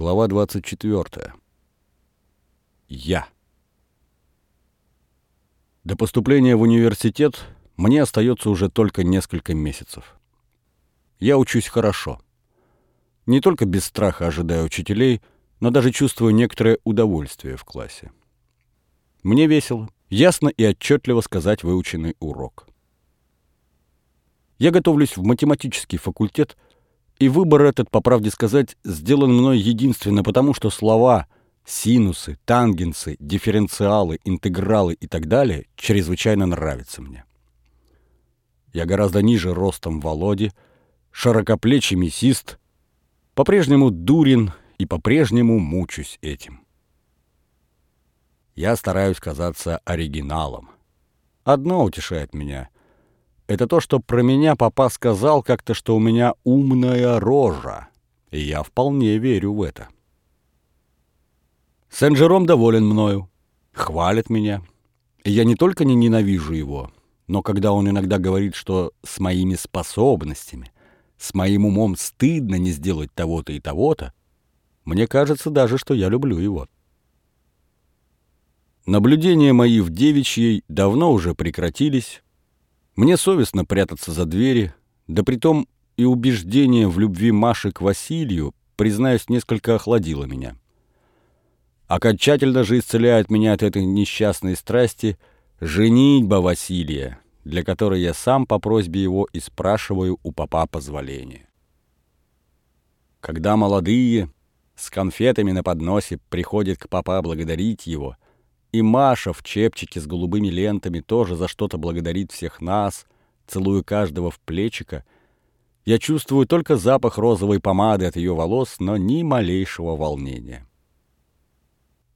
Глава 24. Я. До поступления в университет мне остается уже только несколько месяцев. Я учусь хорошо. Не только без страха ожидаю учителей, но даже чувствую некоторое удовольствие в классе. Мне весело, ясно и отчетливо сказать выученный урок. Я готовлюсь в математический факультет – и выбор этот, по правде сказать, сделан мной единственно потому, что слова синусы, тангенсы, дифференциалы, интегралы и так далее чрезвычайно нравятся мне. Я гораздо ниже ростом Володи, широкоплечий мясист, по-прежнему дурен и по-прежнему мучусь этим. Я стараюсь казаться оригиналом. Одно утешает меня — это то, что про меня папа сказал как-то, что у меня умная рожа. И я вполне верю в это. Сен-Жером доволен мною, хвалит меня. И я не только не ненавижу его, но когда он иногда говорит, что с моими способностями, с моим умом стыдно не сделать того-то и того-то, мне кажется даже, что я люблю его. Наблюдения мои в девичьей давно уже прекратились, мне совестно прятаться за двери, да притом и убеждение в любви Маши к Василию, признаюсь, несколько охладило меня. Окончательно же исцеляет меня от этой несчастной страсти женитьба Василия, для которой я сам по просьбе его и спрашиваю у папа позволения. Когда молодые с конфетами на подносе приходят к папа благодарить его — и Маша в чепчике с голубыми лентами тоже за что-то благодарит всех нас, целуя каждого в плечико. Я чувствую только запах розовой помады от ее волос, но ни малейшего волнения.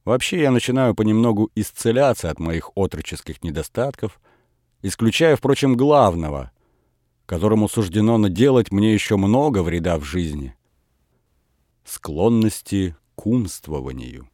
Вообще я начинаю понемногу исцеляться от моих отроческих недостатков, исключая, впрочем, главного, которому суждено наделать мне еще много вреда в жизни — склонности к умствованию.